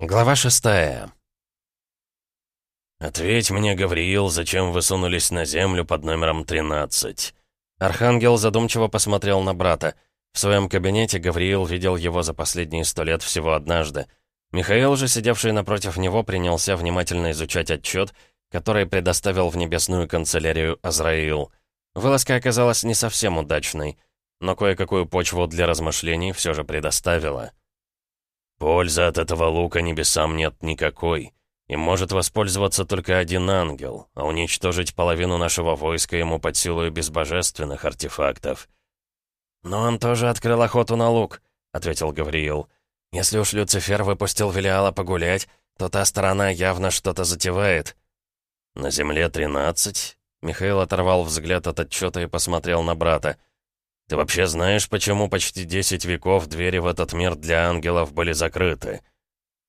Глава шестая. «Ответь мне, Гавриил, зачем вы сунулись на землю под номером 13?» Архангел задумчиво посмотрел на брата. В своем кабинете Гавриил видел его за последние сто лет всего однажды. Михаил же, сидевший напротив него, принялся внимательно изучать отчет, который предоставил в небесную канцелярию Азраил. Вылазка оказалась не совсем удачной, но кое-какую почву для размышлений все же предоставила. Пользы от этого лука небесам нет никакой. И может воспользоваться только один ангел, а уничтожить половину нашего войска ему под силу и без божественных артефактов. «Но он тоже открыл охоту на лук», — ответил Гавриил. «Если уж Люцифер выпустил Велиала погулять, то та сторона явно что-то затевает». «На земле тринадцать?» Михаил оторвал взгляд от отчета и посмотрел на брата. Ты вообще знаешь, почему почти 10 веков двери в этот мир для ангелов были закрыты?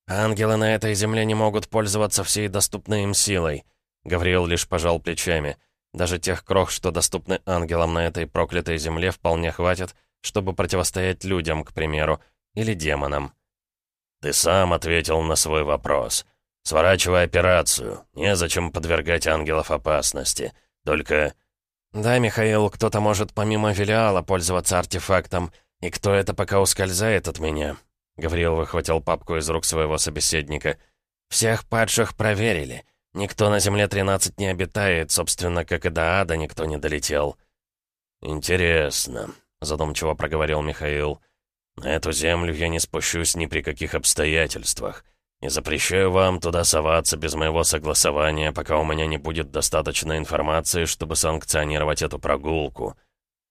Ангелы на этой земле не могут пользоваться всей доступной им силой. Гавриил лишь пожал плечами. Даже тех крох, что доступны ангелам на этой проклятой земле, вполне хватит, чтобы противостоять людям, к примеру, или демонам. Ты сам ответил на свой вопрос. Сворачивай операцию. Незачем подвергать ангелов опасности. Только «Да, Михаил, кто-то может помимо Велиала пользоваться артефактом, и кто это пока ускользает от меня?» Гавриил выхватил папку из рук своего собеседника. «Всех падших проверили. Никто на Земле 13 не обитает, собственно, как и до ада никто не долетел». «Интересно», — задумчиво проговорил Михаил. «На эту Землю я не спущусь ни при каких обстоятельствах. Не запрещаю вам туда соваться без моего согласования, пока у меня не будет достаточно информации, чтобы санкционировать эту прогулку.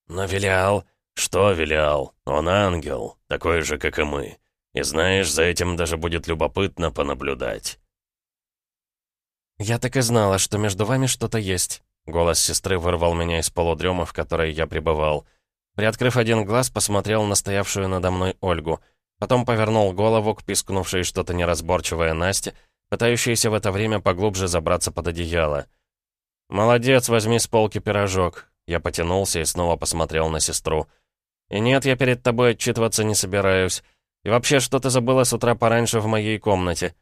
Но Велиал... Что Велиал? Он ангел, такой же, как и мы. И знаешь, за этим даже будет любопытно понаблюдать. «Я так и знала, что между вами что-то есть». Голос сестры вырвал меня из полудрема, в которой я пребывал. Приоткрыв один глаз, посмотрел на стоявшую надо мной Ольгу — Потом повернул голову к пискнувшей что-то неразборчивое Насте, пытающейся в это время поглубже забраться под одеяло. «Молодец, возьми с полки пирожок». Я потянулся и снова посмотрел на сестру. «И нет, я перед тобой отчитываться не собираюсь. И вообще, что ты забыла с утра пораньше в моей комнате?»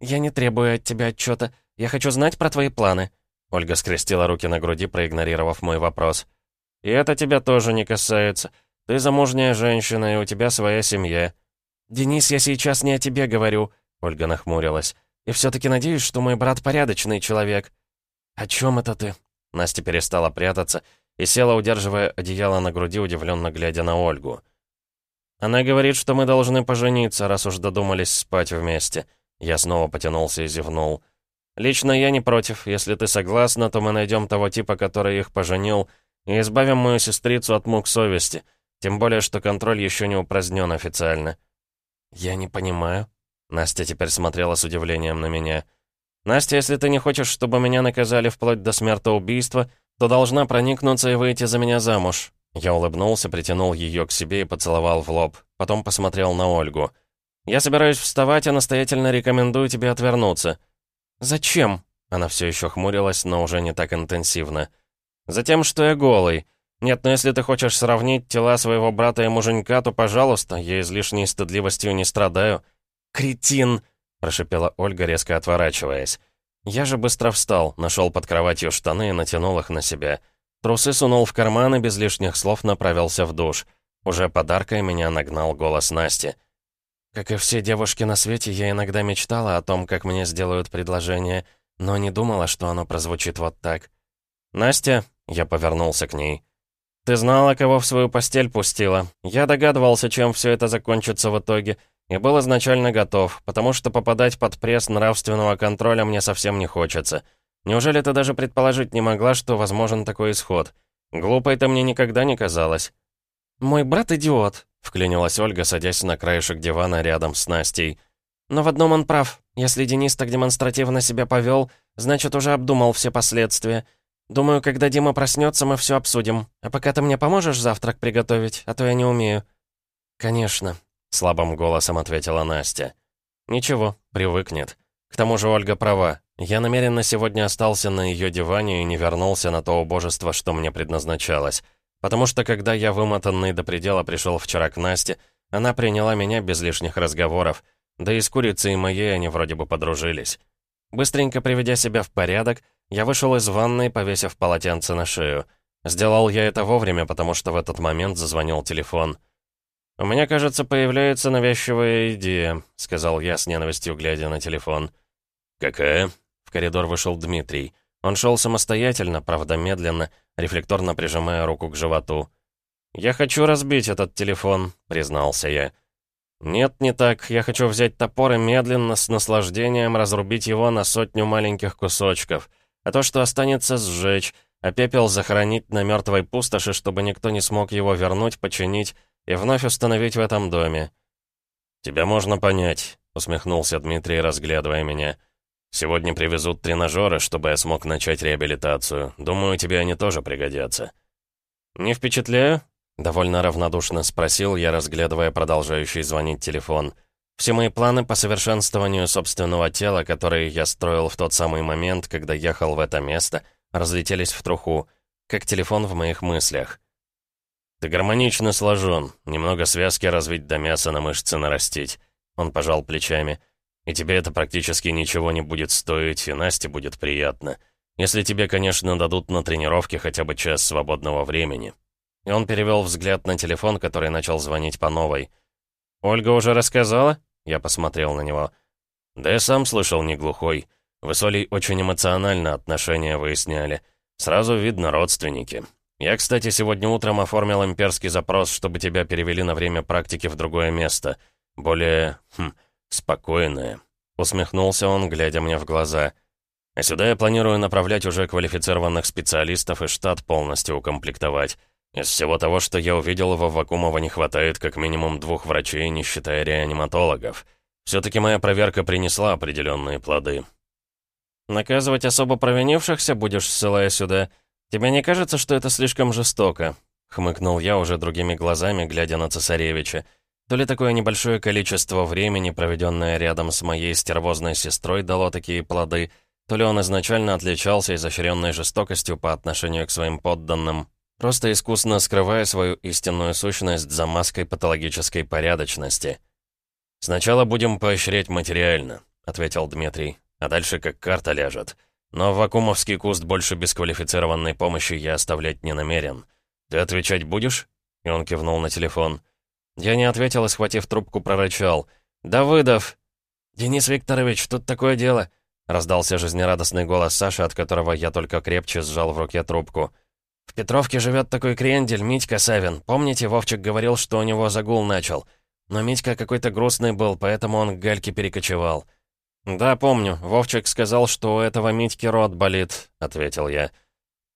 «Я не требую от тебя отчета. Я хочу знать про твои планы». Ольга скрестила руки на груди, проигнорировав мой вопрос. «И это тебя тоже не касается. Ты замужняя женщина, и у тебя своя семья. «Денис, я сейчас не о тебе говорю», — Ольга нахмурилась. «И все-таки надеюсь, что мой брат порядочный человек». «О чем это ты?» Настя перестала прятаться и села, удерживая одеяло на груди, удивленно глядя на Ольгу. «Она говорит, что мы должны пожениться, раз уж додумались спать вместе». Я снова потянулся и зевнул. «Лично я не против. Если ты согласна, то мы найдем того типа, который их поженил, и избавим мою сестрицу от мук совести. Тем более, что контроль еще не упразднен официально». «Я не понимаю». Настя теперь смотрела с удивлением на меня. «Настя, если ты не хочешь, чтобы меня наказали вплоть до смертоубийства, то должна проникнуться и выйти за меня замуж». Я улыбнулся, притянул ее к себе и поцеловал в лоб. Потом посмотрел на Ольгу. «Я собираюсь вставать и настоятельно рекомендую тебе отвернуться». «Зачем?» Она все еще хмурилась, но уже не так интенсивно. «Затем, что я голый. «Нет, но если ты хочешь сравнить тела своего брата и муженька, то, пожалуйста, я излишней стыдливостью не страдаю». «Кретин!» — прошипела Ольга, резко отворачиваясь. Я же быстро встал, нашел под кроватью штаны и натянул их на себя. Трусы сунул в карман и без лишних слов направился в душ. Уже подаркой меня нагнал голос Насти. Как и все девушки на свете, я иногда мечтала о том, как мне сделают предложение, но не думала, что оно прозвучит вот так. «Настя?» — я повернулся к ней. «Ты знала, кого в свою постель пустила. Я догадывался, чем все это закончится в итоге, и был изначально готов, потому что попадать под пресс нравственного контроля мне совсем не хочется. Неужели ты даже предположить не могла, что возможен такой исход? Глупой ты мне никогда не казалась». «Мой брат идиот», — вклинилась Ольга, садясь на краешек дивана рядом с Настей. «Но в одном он прав. Если Денис так демонстративно себя повел, значит, уже обдумал все последствия». «Думаю, когда Дима проснется, мы все обсудим. А пока ты мне поможешь завтрак приготовить, а то я не умею». «Конечно», — слабым голосом ответила Настя. «Ничего, привыкнет. К тому же Ольга права. Я намеренно сегодня остался на ее диване и не вернулся на то убожество, что мне предназначалось. Потому что, когда я, вымотанный до предела, пришел вчера к Насте, она приняла меня без лишних разговоров. Да и с курицей моей они вроде бы подружились. Быстренько приведя себя в порядок, я вышел из ванной, повесив полотенце на шею. Сделал я это вовремя, потому что в этот момент зазвонил телефон. «У меня, кажется, появляется навязчивая идея», — сказал я с ненавистью, глядя на телефон. «Какая?» В коридор вышел Дмитрий. Он шел самостоятельно, правда медленно, рефлекторно прижимая руку к животу. «Я хочу разбить этот телефон», — признался я. «Нет, не так. Я хочу взять топор и медленно, с наслаждением разрубить его на сотню маленьких кусочков. А то, что останется, сжечь, а пепел захоронить на мертвой пустоши, чтобы никто не смог его вернуть, починить и вновь установить в этом доме». «Тебя можно понять», — усмехнулся Дмитрий, разглядывая меня. «Сегодня привезут тренажеры, чтобы я смог начать реабилитацию. Думаю, тебе они тоже пригодятся». «Не впечатляю?» Довольно равнодушно спросил я, разглядывая продолжающий звонить телефон. Все мои планы по совершенствованию собственного тела, которые я строил в тот самый момент, когда ехал в это место, разлетелись в труху, как телефон в моих мыслях. «Ты гармонично сложен. Немного связки развить до мяса на мышцы нарастить». Он пожал плечами. «И тебе это практически ничего не будет стоить, и Насте будет приятно. Если тебе, конечно, дадут на тренировке хотя бы час свободного времени. И он перевел взгляд на телефон, который начал звонить по новой. «Ольга уже рассказала?» Я посмотрел на него. «Да я сам слышал, не глухой. Вы с Олей очень эмоционально отношения выясняли. Сразу видно родственники. Я, кстати, сегодня утром оформил имперский запрос, чтобы тебя перевели на время практики в другое место. Более... Хм, спокойное». Усмехнулся он, глядя мне в глаза. «А сюда я планирую направлять уже квалифицированных специалистов и штат полностью укомплектовать. Из всего того, что я увидел, во Вакумова не хватает как минимум двух врачей, не считая реаниматологов. Все-таки моя проверка принесла определенные плоды. «Наказывать особо провинившихся будешь, ссылая сюда? Тебе не кажется, что это слишком жестоко?» — хмыкнул я уже другими глазами, глядя на цесаревича. То ли такое небольшое количество времени, проведенное рядом с моей стервозной сестрой, дало такие плоды, то ли он изначально отличался изощренной жестокостью по отношению к своим подданным, просто искусно скрывая свою истинную сущность за маской патологической порядочности. «Сначала будем поощрять материально», — ответил Дмитрий, «а дальше как карта ляжет. Но вакуумовский куст больше бесквалифицированной помощи я оставлять не намерен. Ты отвечать будешь?» И он кивнул на телефон. Я не ответил и, схватив трубку, прорычал. «Давыдов!» «Денис Викторович, тут такое дело!» Раздался жизнерадостный голос Саши, от которого я только крепче сжал в руке трубку. В Петровке живет такой крендель, Митька Савин. Помните, Вовчик говорил, что у него загул начал? Но Митька какой-то грустный был, поэтому он к Гальке перекочевал. «Да, помню. Вовчик сказал, что у этого Митьки рот болит», — ответил я.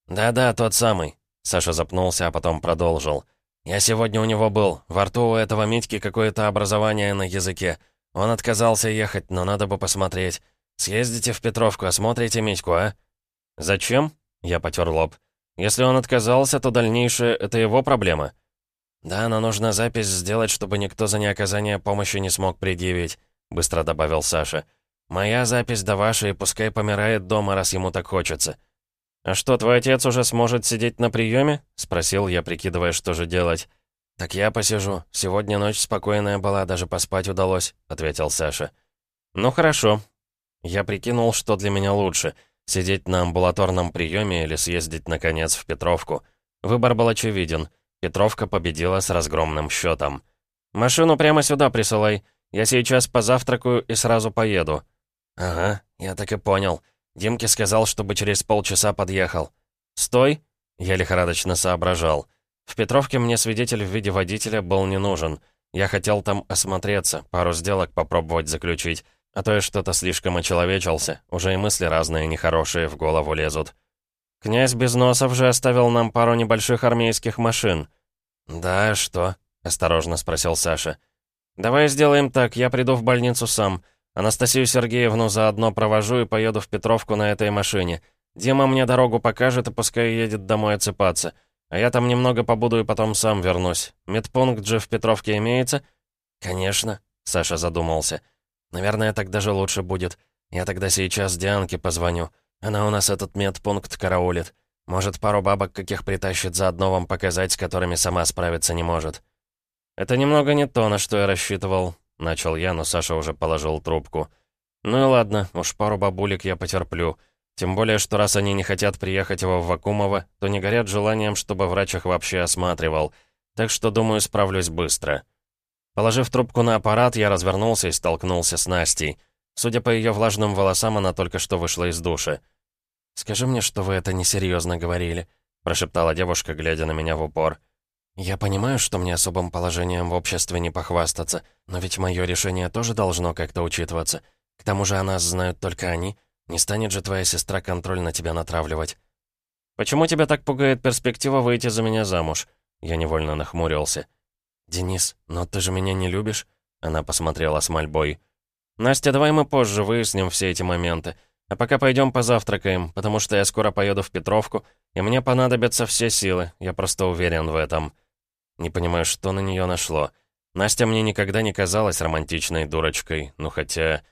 «Да-да, тот самый». Саша запнулся, а потом продолжил. «Я сегодня у него был. Во рту у этого Митьки какое-то образование на языке. Он отказался ехать, но надо бы посмотреть. Съездите в Петровку, осмотрите Митьку, а?» «Зачем?» — я потер лоб. Если он отказался, то дальнейшее — это его проблема. «Да, но нужно запись сделать, чтобы никто за неоказание помощи не смог предъявить», — быстро добавил Саша. «Моя запись да ваша, и пускай помирает дома, раз ему так хочется». «А что, твой отец уже сможет сидеть на приеме?» — спросил я, прикидывая, что же делать. «Так я посижу. Сегодня ночь спокойная была, даже поспать удалось», — ответил Саша. «Ну хорошо». Я прикинул, что для меня лучше — Сидеть на амбулаторном приеме или съездить, наконец, в Петровку. Выбор был очевиден. Петровка победила с разгромным счетом. «Машину прямо сюда присылай. Я сейчас позавтракаю и сразу поеду». «Ага, я так и понял. Димке сказал, чтобы через полчаса подъехал». «Стой!» Я лихорадочно соображал. В Петровке мне свидетель в виде водителя был не нужен. Я хотел там осмотреться, пару сделок попробовать заключить. А то я что-то слишком очеловечился, уже и мысли разные нехорошие в голову лезут. Князь Безносов же оставил нам пару небольших армейских машин. «Да, что?» — осторожно спросил Саша. «Давай сделаем так, я приду в больницу сам. Анастасию Сергеевну заодно провожу и поеду в Петровку на этой машине. Дима мне дорогу покажет и пускай едет домой отсыпаться. А я там немного побуду и потом сам вернусь. Медпункт же в Петровке имеется?» «Конечно», — Саша задумался. Наверное, так даже лучше будет. Я тогда сейчас Дианке позвоню. Она у нас этот медпункт караулит. Может, пару бабок каких притащит заодно вам показать, с которыми сама справиться не может. Это немного не то, на что я рассчитывал. начал я, но Саша уже положил трубку. «Ну и ладно, уж пару бабулек я потерплю. Тем более, что раз они не хотят приехать во Вакумово, то не горят желанием, чтобы врач их вообще осматривал. Так что, думаю, справлюсь быстро». Положив трубку на аппарат, я развернулся и столкнулся с Настей. Судя по ее влажным волосам, она только что вышла из душа. «Скажи мне, что вы это несерьезно говорили», — прошептала девушка, глядя на меня в упор. «Я понимаю, что мне особым положением в обществе не похвастаться, но ведь мое решение тоже должно как-то учитываться. К тому же о нас знают только они. Не станет же твоя сестра контроль на тебя натравливать». «Почему тебя так пугает перспектива выйти за меня замуж?» Я невольно нахмурился. «Денис, но ты же меня не любишь?» Она посмотрела с мольбой. «Настя, давай мы позже выясним все эти моменты. А пока пойдем позавтракаем, потому что я скоро поеду в Петровку, и мне понадобятся все силы, я просто уверен в этом». Не понимаю, что на нее нашло. Настя мне никогда не казалась романтичной дурочкой, ну хотя...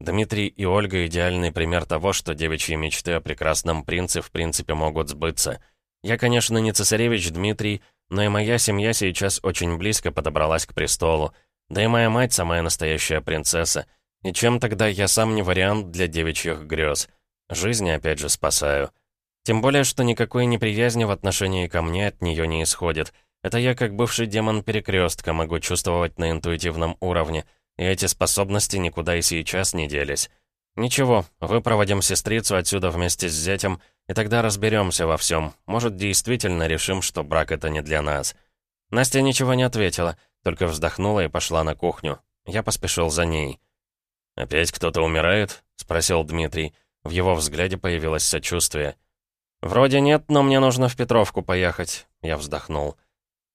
Дмитрий и Ольга — идеальный пример того, что девичьи мечты о прекрасном принце в принципе могут сбыться. Я, конечно, не цесаревич Дмитрий, но и моя семья сейчас очень близко подобралась к престолу. Да и моя мать — самая настоящая принцесса. И чем тогда я сам не вариант для девичьих грез? Жизни опять же спасаю. Тем более, что никакой неприязни в отношении ко мне от нее не исходит — это я, как бывший демон перекрестка, могу чувствовать на интуитивном уровне, и эти способности никуда и сейчас не делись. Ничего, выпроводим сестрицу отсюда вместе с зятем, и тогда разберемся во всем. Может, действительно решим, что брак это не для нас. Настя ничего не ответила, только вздохнула и пошла на кухню. Я поспешил за ней. «Опять кто-то умирает?» — спросил Дмитрий. В его взгляде появилось сочувствие. «Вроде нет, но мне нужно в Петровку поехать», — я вздохнул.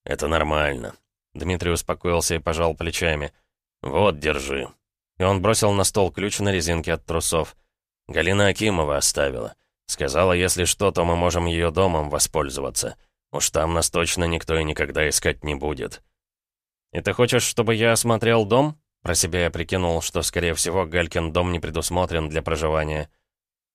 «Это нормально». Дмитрий успокоился и пожал плечами. «Вот, держи». И он бросил на стол ключ на резинке от трусов. Галина Акимова оставила. Сказала, если что, то мы можем ее домом воспользоваться. Уж там нас точно никто и никогда искать не будет. «И ты хочешь, чтобы я осмотрел дом?» Про себя я прикинул, что, скорее всего, Галькин дом не предусмотрен для проживания.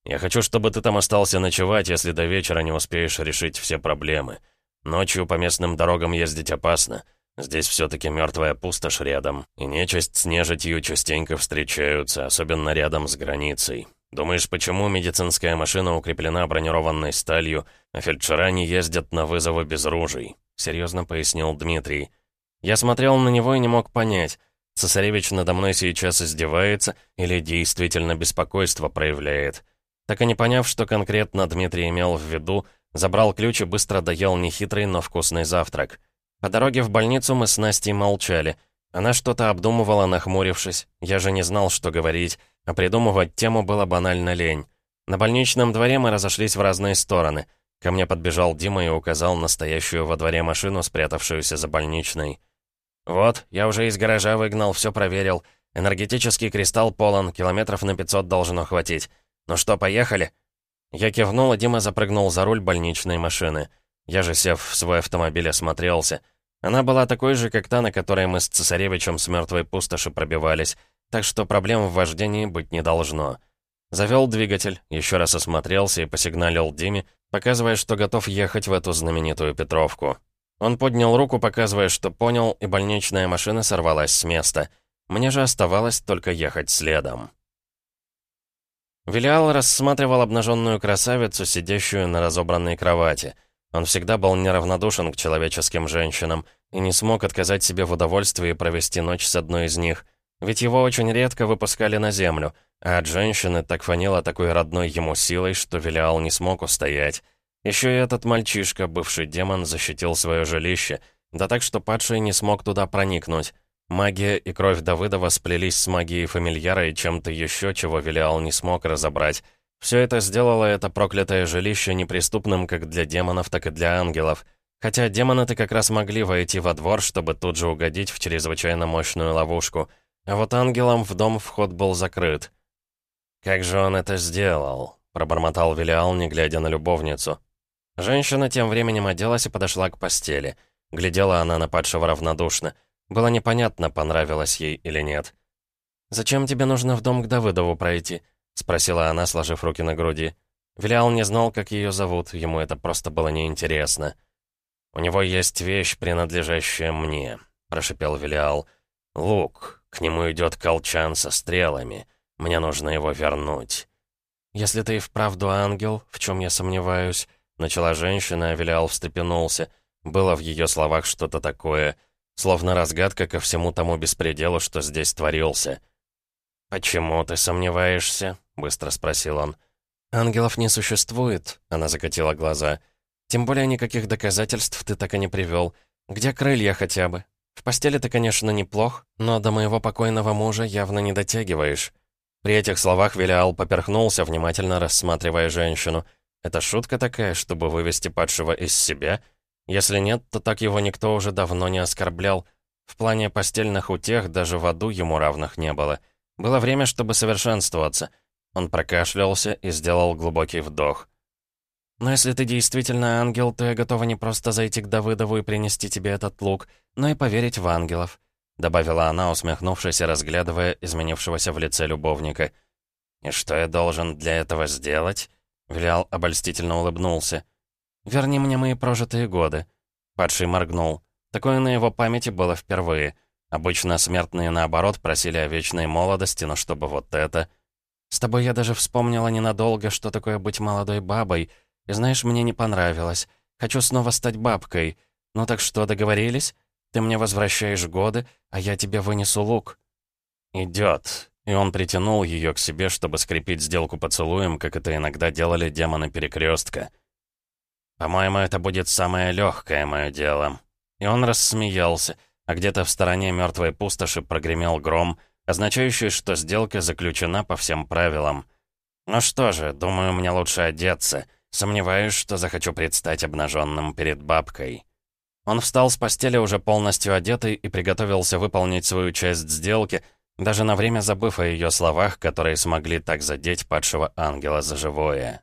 «Я хочу, чтобы ты там остался ночевать, если до вечера не успеешь решить все проблемы. Ночью по местным дорогам ездить опасно. Здесь все-таки мертвая пустошь рядом, и нечисть с нежитью частенько встречаются, особенно рядом с границей. Думаешь, почему медицинская машина укреплена бронированной сталью, а фельдшера не ездят на вызовы без ружей?» — серьезно пояснил Дмитрий. Я смотрел на него и не мог понять, цесаревич надо мной сейчас издевается или действительно беспокойство проявляет. Так и не поняв, что конкретно Дмитрий имел в виду, Забрал ключ и быстро доел нехитрый, но вкусный завтрак. По дороге в больницу мы с Настей молчали. Она что-то обдумывала, нахмурившись. Я же не знал, что говорить, а придумывать тему было банально лень. На больничном дворе мы разошлись в разные стороны. Ко мне подбежал Дима и указал настоящую во дворе машину, спрятавшуюся за больничной. «Вот, я уже из гаража выгнал, все проверил. Энергетический кристалл полон, километров на 500 должно хватить. Ну что, поехали?» Я кивнул, а Дима запрыгнул за руль больничной машины. Я же, сев в свой автомобиль, осмотрелся. Она была такой же, как та, на которой мы с цесаревичем с мертвой пустоши пробивались, так что проблем в вождении быть не должно. Завел двигатель, еще раз осмотрелся и посигналил Диме, показывая, что готов ехать в эту знаменитую Петровку. Он поднял руку, показывая, что понял, и больничная машина сорвалась с места. Мне же оставалось только ехать следом. Велиал рассматривал обнаженную красавицу, сидящую на разобранной кровати. Он всегда был неравнодушен к человеческим женщинам и не смог отказать себе в удовольствии провести ночь с одной из них. Ведь его очень редко выпускали на землю, а от женщины так фанило такой родной ему силой, что Велиал не смог устоять. Еще и этот мальчишка, бывший демон, защитил свое жилище, да так, что падший не смог туда проникнуть. Магия и кровь Давыдова сплелись с магией фамильяра и чем-то еще, чего Велиал не смог разобрать. Все это сделало это проклятое жилище неприступным как для демонов, так и для ангелов. Хотя демоны-то как раз могли войти во двор, чтобы тут же угодить в чрезвычайно мощную ловушку. А вот ангелам в дом вход был закрыт. «Как же он это сделал?» — пробормотал Велиал, не глядя на любовницу. Женщина тем временем оделась и подошла к постели. Глядела она на падшего равнодушно — было непонятно, понравилось ей или нет. «Зачем тебе нужно в дом к Давыдову пройти?» — спросила она, сложив руки на груди. Вилял не знал, как ее зовут, ему это просто было неинтересно. «У него есть вещь, принадлежащая мне», — прошипел Вилиал. «Лук. К нему идет колчан со стрелами. Мне нужно его вернуть». «Если ты и вправду ангел, в чем я сомневаюсь», — начала женщина, а Велиал встрепенулся. Было в ее словах что-то такое, словно разгадка ко всему тому беспределу, что здесь творился. «Почему ты сомневаешься?» — быстро спросил он. «Ангелов не существует», — она закатила глаза. «Тем более никаких доказательств ты так и не привел. Где крылья хотя бы? В постели ты, конечно, неплох, но до моего покойного мужа явно не дотягиваешь». При этих словах Велиал поперхнулся, внимательно рассматривая женщину. «Это шутка такая, чтобы вывести падшего из себя? Если нет, то так его никто уже давно не оскорблял. В плане постельных утех даже в аду ему равных не было. Было время, чтобы совершенствоваться». Он прокашлялся и сделал глубокий вдох. «Но если ты действительно ангел, то я готова не просто зайти к Давыдову и принести тебе этот лук, но и поверить в ангелов добавила она, усмехнувшись и разглядывая изменившегося в лице любовника. «И что я должен для этого сделать?» Вилял обольстительно улыбнулся. «Верни мне мои прожитые годы». Падший моргнул. Такое на его памяти было впервые. Обычно смертные, наоборот, просили о вечной молодости, но чтобы вот это... «С тобой я даже вспомнила ненадолго, что такое быть молодой бабой. Знаешь, мне не понравилось. Хочу снова стать бабкой. Ну так что, договорились?» Ты мне возвращаешь годы, а я тебе вынесу лук». «Идет». И он притянул ее к себе, чтобы скрепить сделку поцелуем, как это иногда делали демоны перекрестка. «По-моему, это будет самое легкое мое дело». И он рассмеялся, а где-то в стороне мертвой пустоши прогремел гром, означающий, что сделка заключена по всем правилам. «Ну что же, думаю, мне лучше одеться. Сомневаюсь, что захочу предстать обнаженным перед бабкой». Он встал с постели уже полностью одетый и приготовился выполнить свою часть сделки, даже на время забыв о ее словах, которые смогли так задеть падшего ангела за живое.